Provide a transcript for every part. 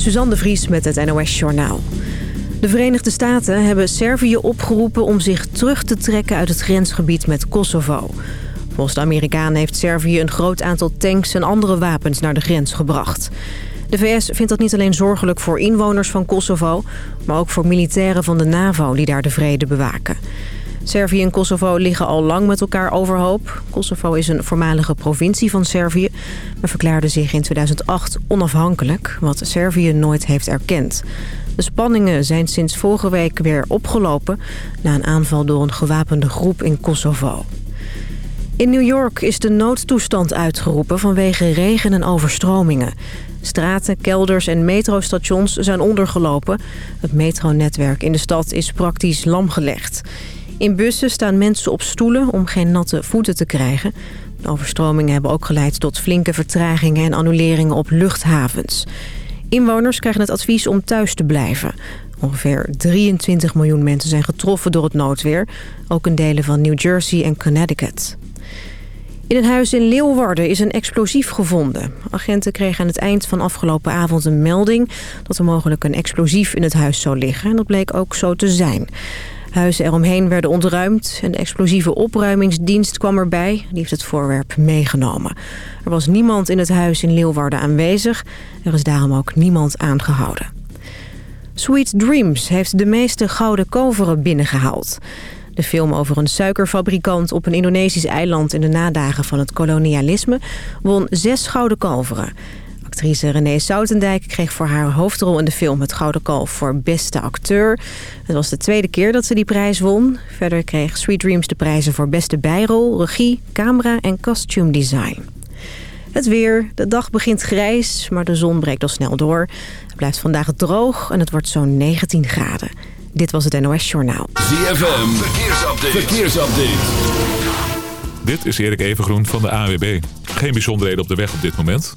Suzanne de Vries met het NOS Journaal. De Verenigde Staten hebben Servië opgeroepen om zich terug te trekken uit het grensgebied met Kosovo. Volgens de Amerikanen heeft Servië een groot aantal tanks en andere wapens naar de grens gebracht. De VS vindt dat niet alleen zorgelijk voor inwoners van Kosovo... maar ook voor militairen van de NAVO die daar de vrede bewaken. Servië en Kosovo liggen al lang met elkaar overhoop. Kosovo is een voormalige provincie van Servië... maar verklaarde zich in 2008 onafhankelijk... wat Servië nooit heeft erkend. De spanningen zijn sinds vorige week weer opgelopen... na een aanval door een gewapende groep in Kosovo. In New York is de noodtoestand uitgeroepen vanwege regen en overstromingen. Straten, kelders en metrostations zijn ondergelopen. Het metronetwerk in de stad is praktisch lamgelegd. In bussen staan mensen op stoelen om geen natte voeten te krijgen. De overstromingen hebben ook geleid tot flinke vertragingen en annuleringen op luchthavens. Inwoners krijgen het advies om thuis te blijven. Ongeveer 23 miljoen mensen zijn getroffen door het noodweer. Ook in delen van New Jersey en Connecticut. In een huis in Leeuwarden is een explosief gevonden. Agenten kregen aan het eind van afgelopen avond een melding... dat er mogelijk een explosief in het huis zou liggen. En dat bleek ook zo te zijn. Huizen eromheen werden ontruimd en de explosieve opruimingsdienst kwam erbij. Die heeft het voorwerp meegenomen. Er was niemand in het huis in Leeuwarden aanwezig. Er is daarom ook niemand aangehouden. Sweet Dreams heeft de meeste gouden koveren binnengehaald. De film over een suikerfabrikant op een Indonesisch eiland... in de nadagen van het kolonialisme won zes gouden kalveren. Actrice Renee Soutendijk kreeg voor haar hoofdrol in de film... het Gouden Kalf voor beste acteur. Het was de tweede keer dat ze die prijs won. Verder kreeg Sweet Dreams de prijzen voor beste bijrol, regie, camera en costume design. Het weer. De dag begint grijs, maar de zon breekt al snel door. Het blijft vandaag droog en het wordt zo'n 19 graden. Dit was het NOS Journaal. ZFM, verkeersupdate. verkeersupdate. Dit is Erik Evengroen van de AWB. Geen bijzonderheden op de weg op dit moment.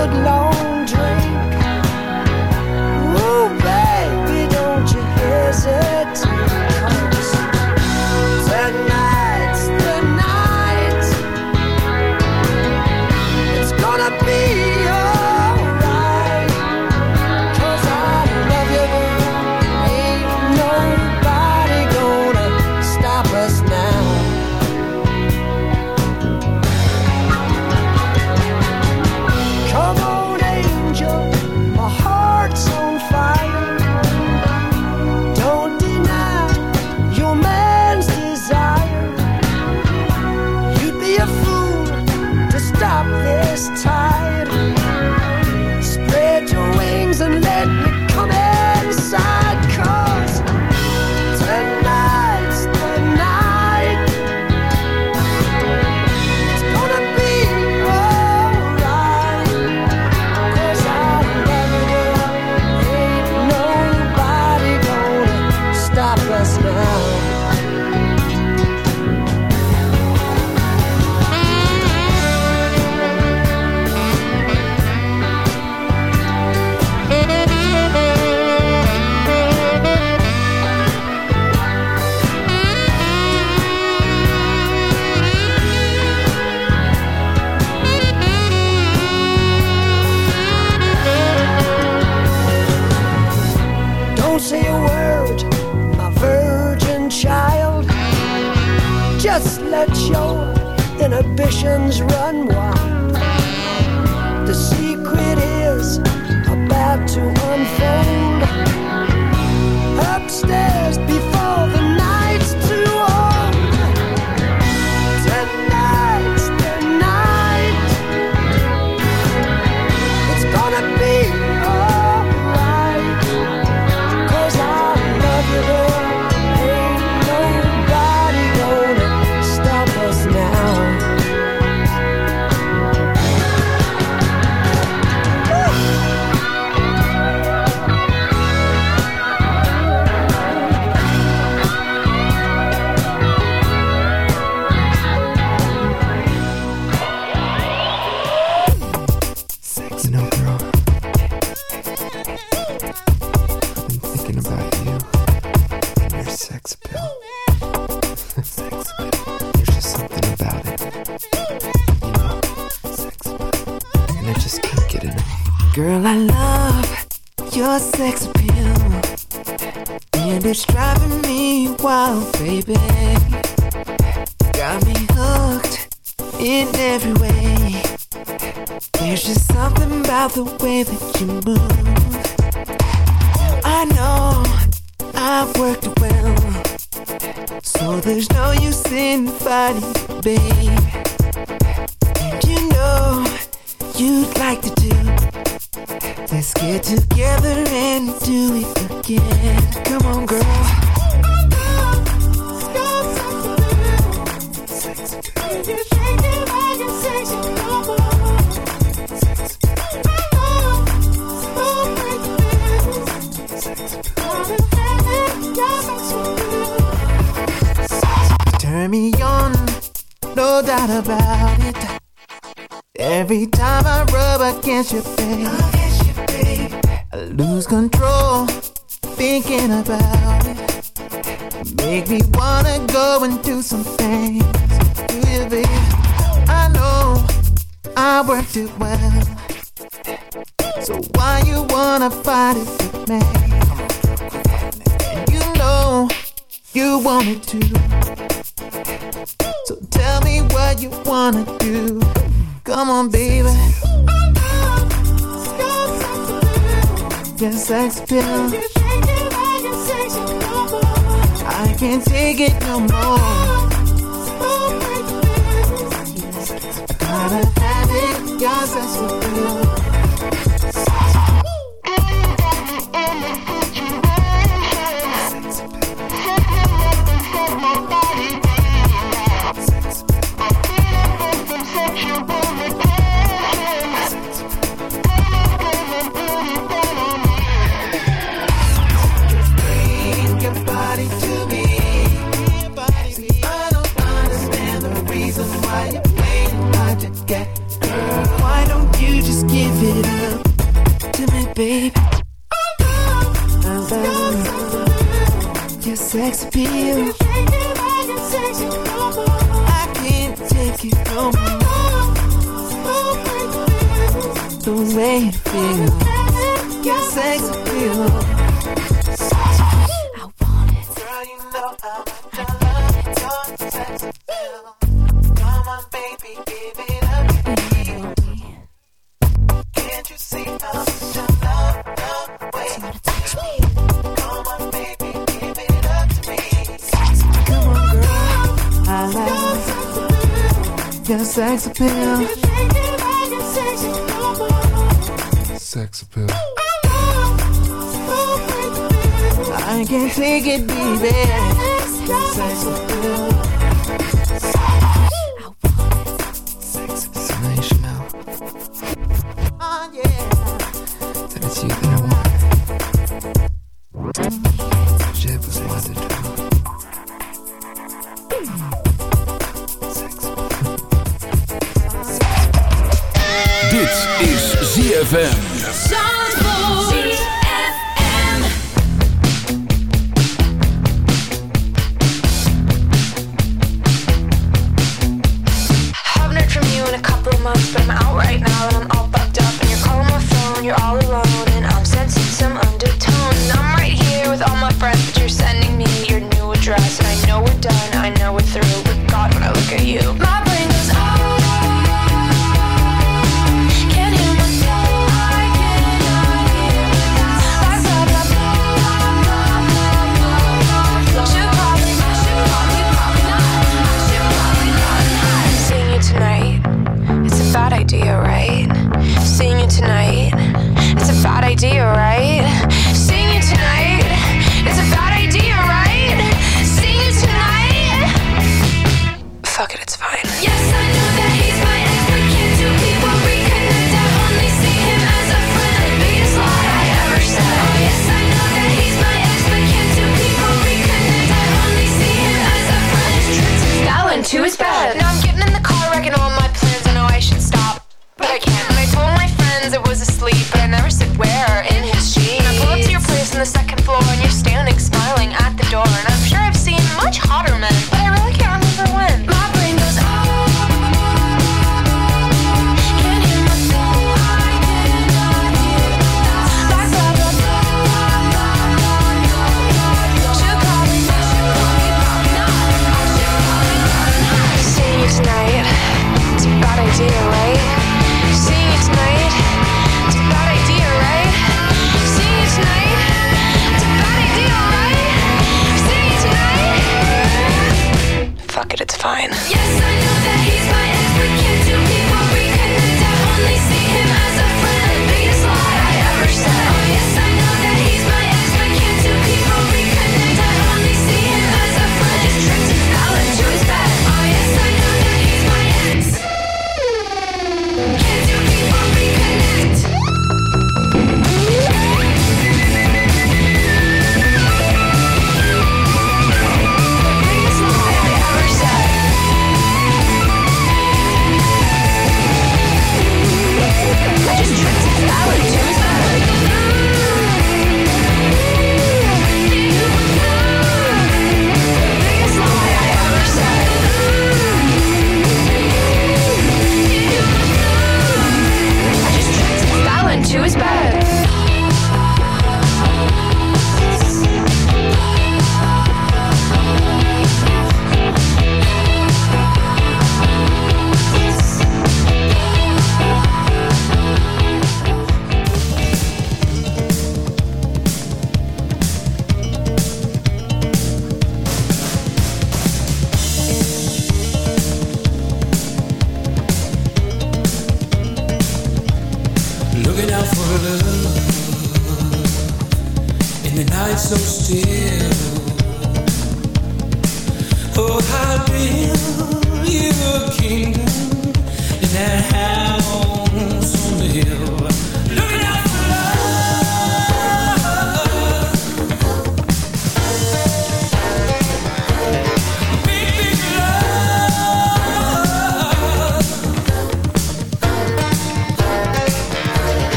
good night. Inhibitions run wild. girl. nobody but me. And you know you want wanted to. So tell me what you wanna do. Come on, baby. Your sex appeal. I can't take it no more. the way you feel. Your sex appeal. I want it. Girl, you know I want it. Your sex appeal. Come on, baby, give it up. Can't you see I'm in love the way? Come on, baby, give it up to me. Come on, girl. I like. Your sex appeal. can't take it, baby.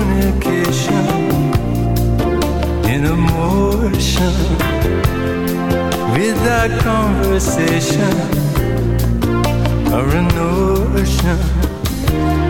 fornication in a motion without conversation or a notion.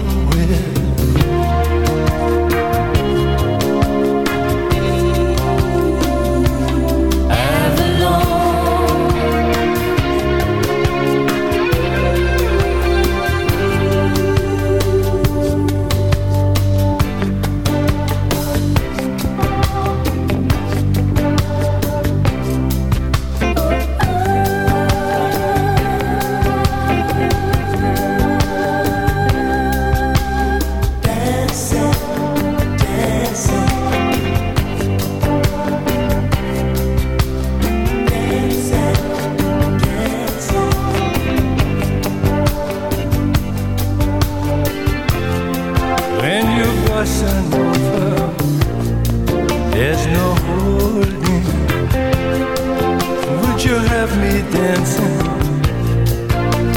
dancing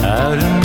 out in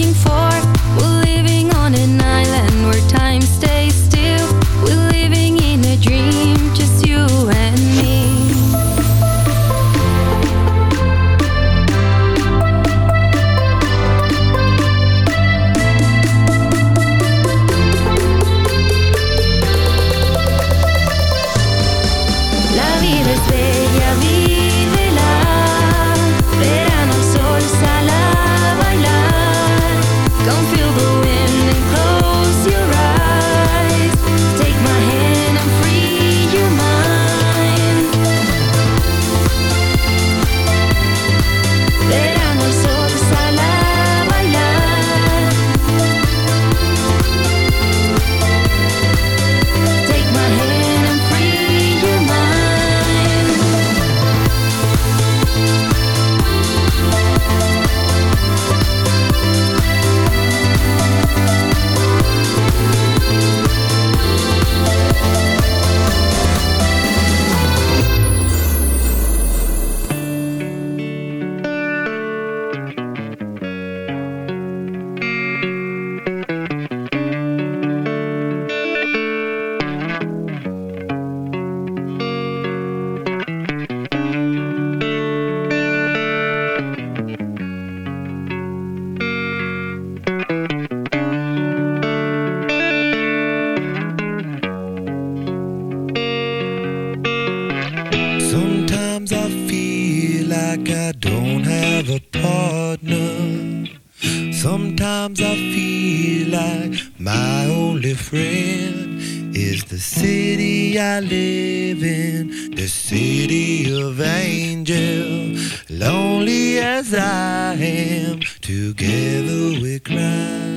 looking for city I live in, the city of angels. Lonely as I am, together we cry.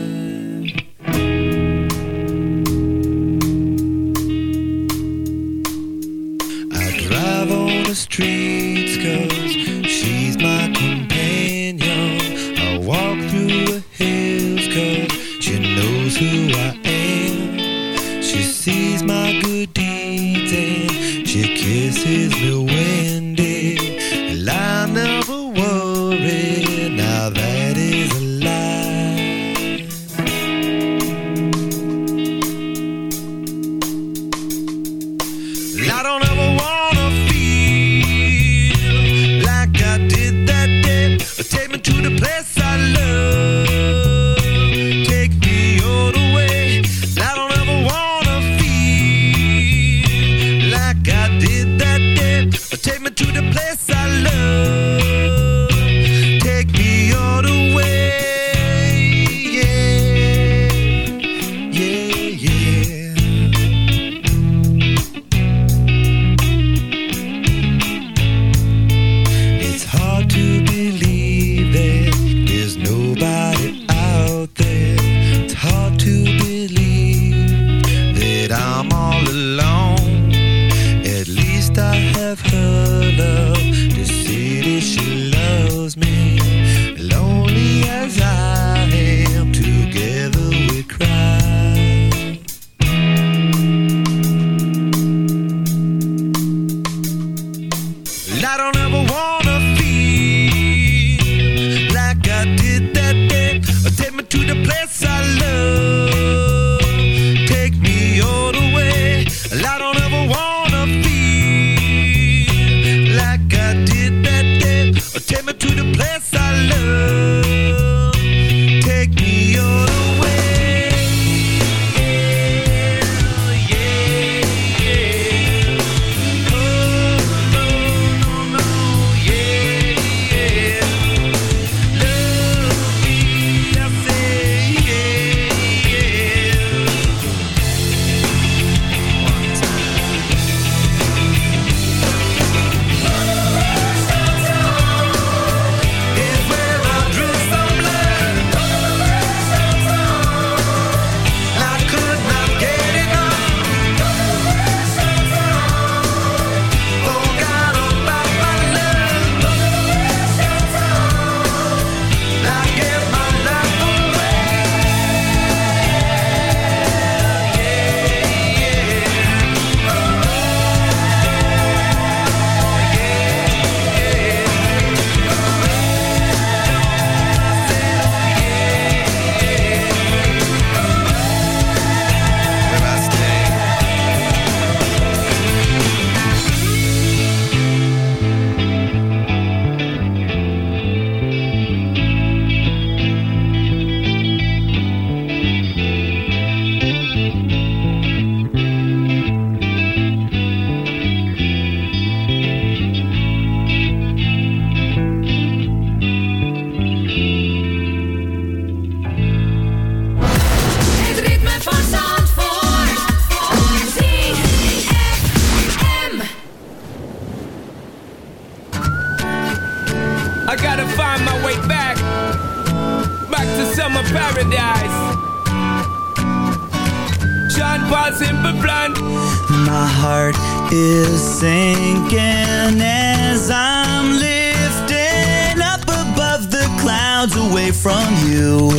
My heart is sinking as I'm lifting up above the clouds away from you.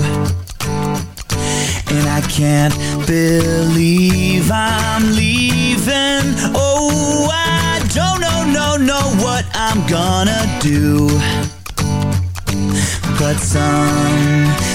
And I can't believe I'm leaving. Oh, I don't know, no, no, what I'm gonna do. But someday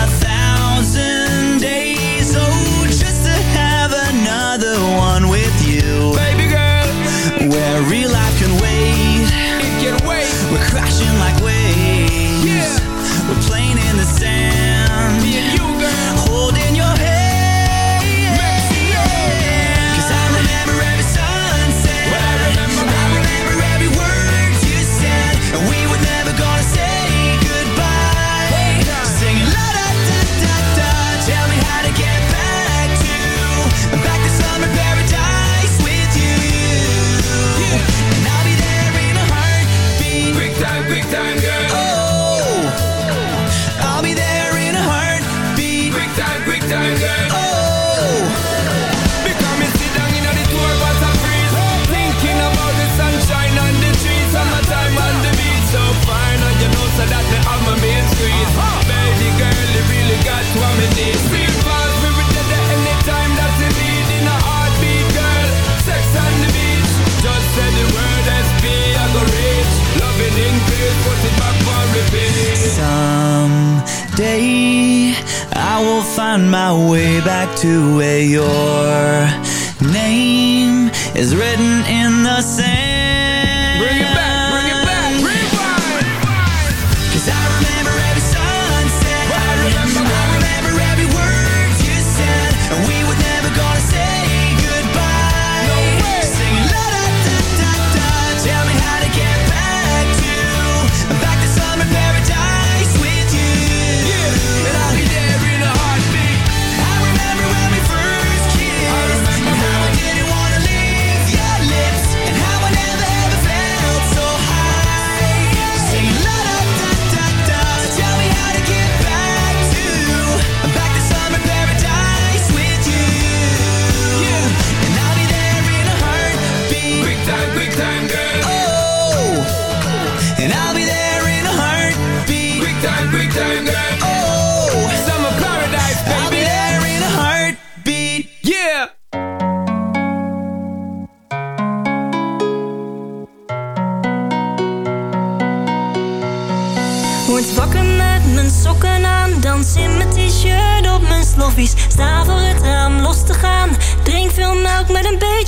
And I'll be there in a heartbeat. Quick time, quick time, girl.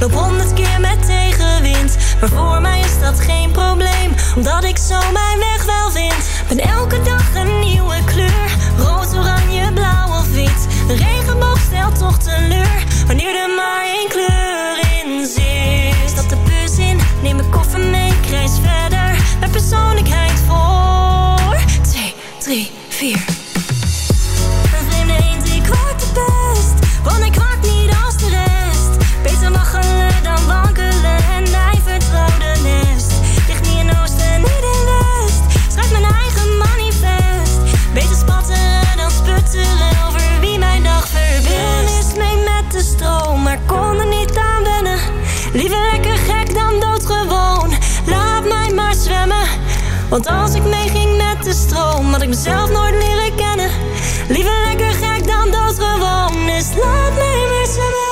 Loop honderd keer met tegenwind, maar voor mij is dat geen probleem, omdat ik zo mijn weg wel vind. Ben elke Want als ik meeging met de stroom, had ik mezelf nooit leren kennen. Liever lekker ga ik dan dat gewoon, is. laat mij maar zwemmen.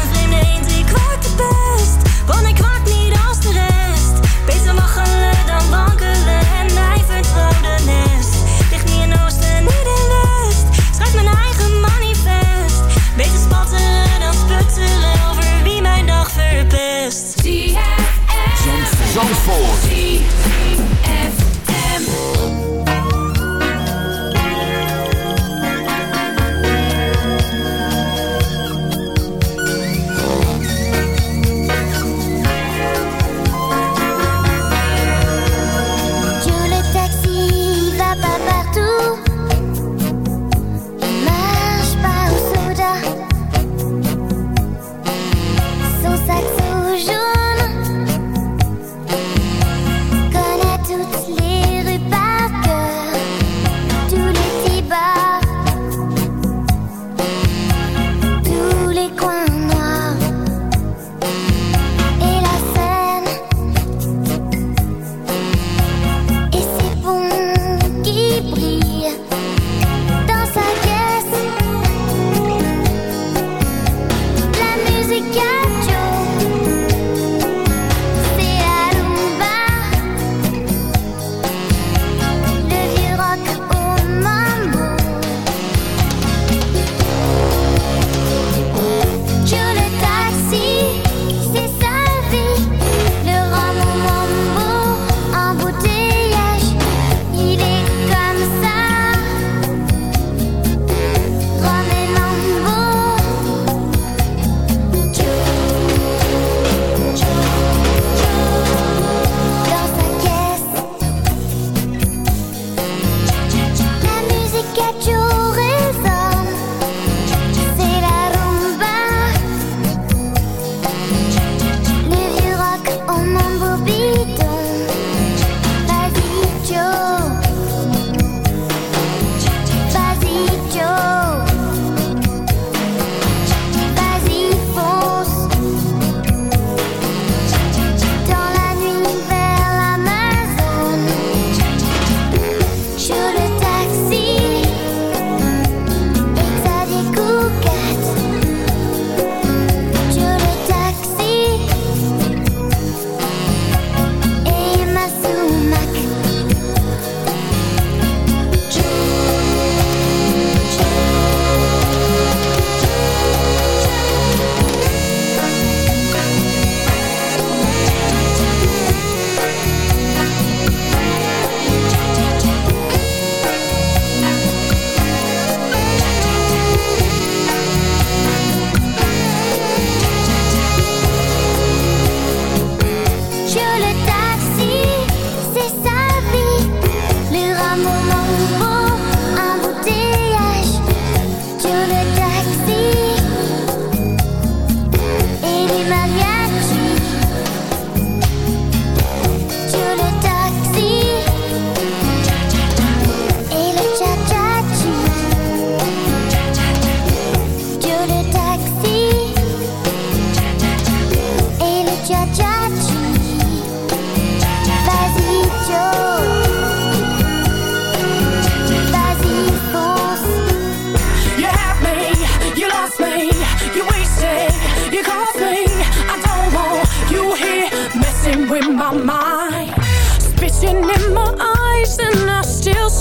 Een vreemde eend, ik kwak de best, want ik kwak niet als de rest. Beter waggelen dan wankelen en mij vertrouwde nest. Ligt niet in oosten, niet in west, schrijf mijn eigen manifest. Beter spatteren dan sputteren over wie mijn dag verpest. Zandvoort.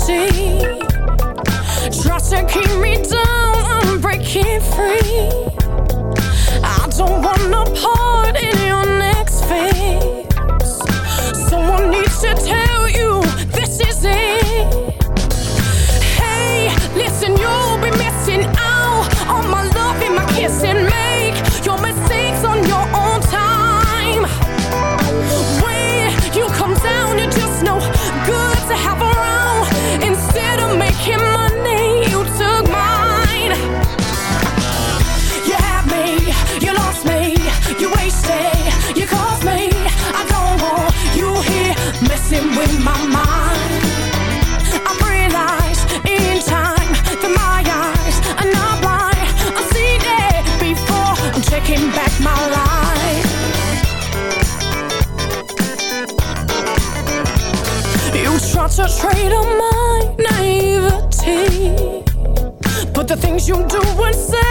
see Tries to keep me down, I'm breaking free I don't wanna part. things you do and say.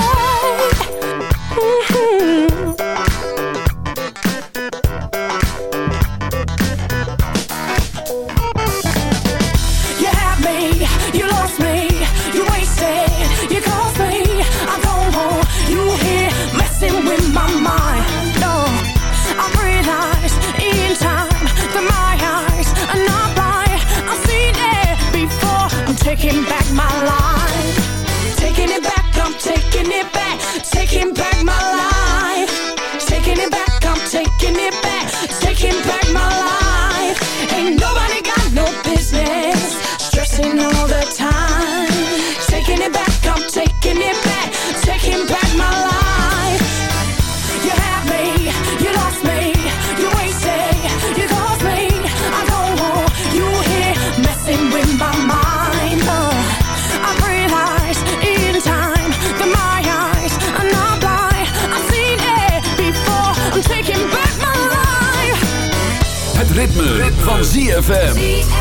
ZFM.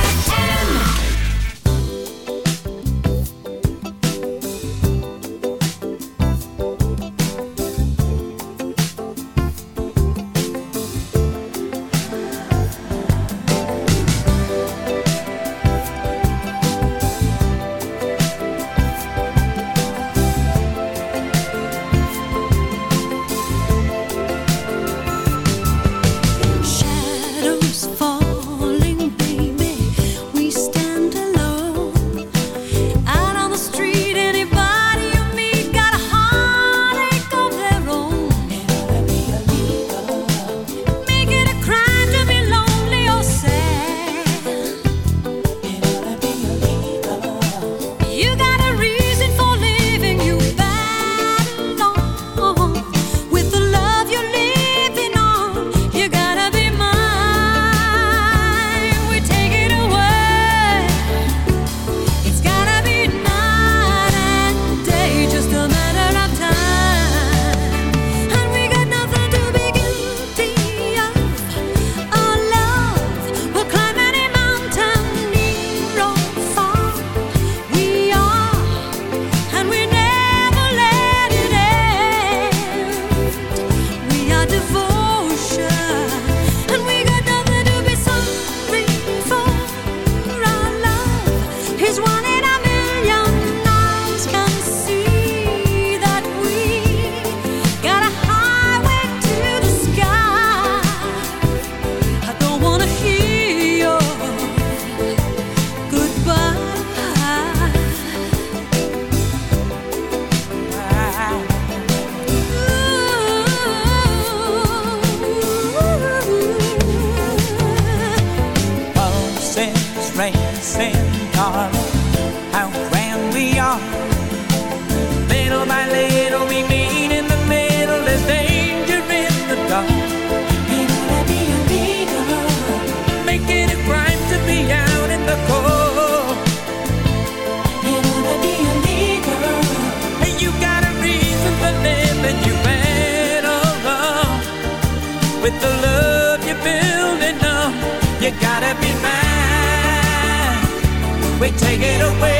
take it away.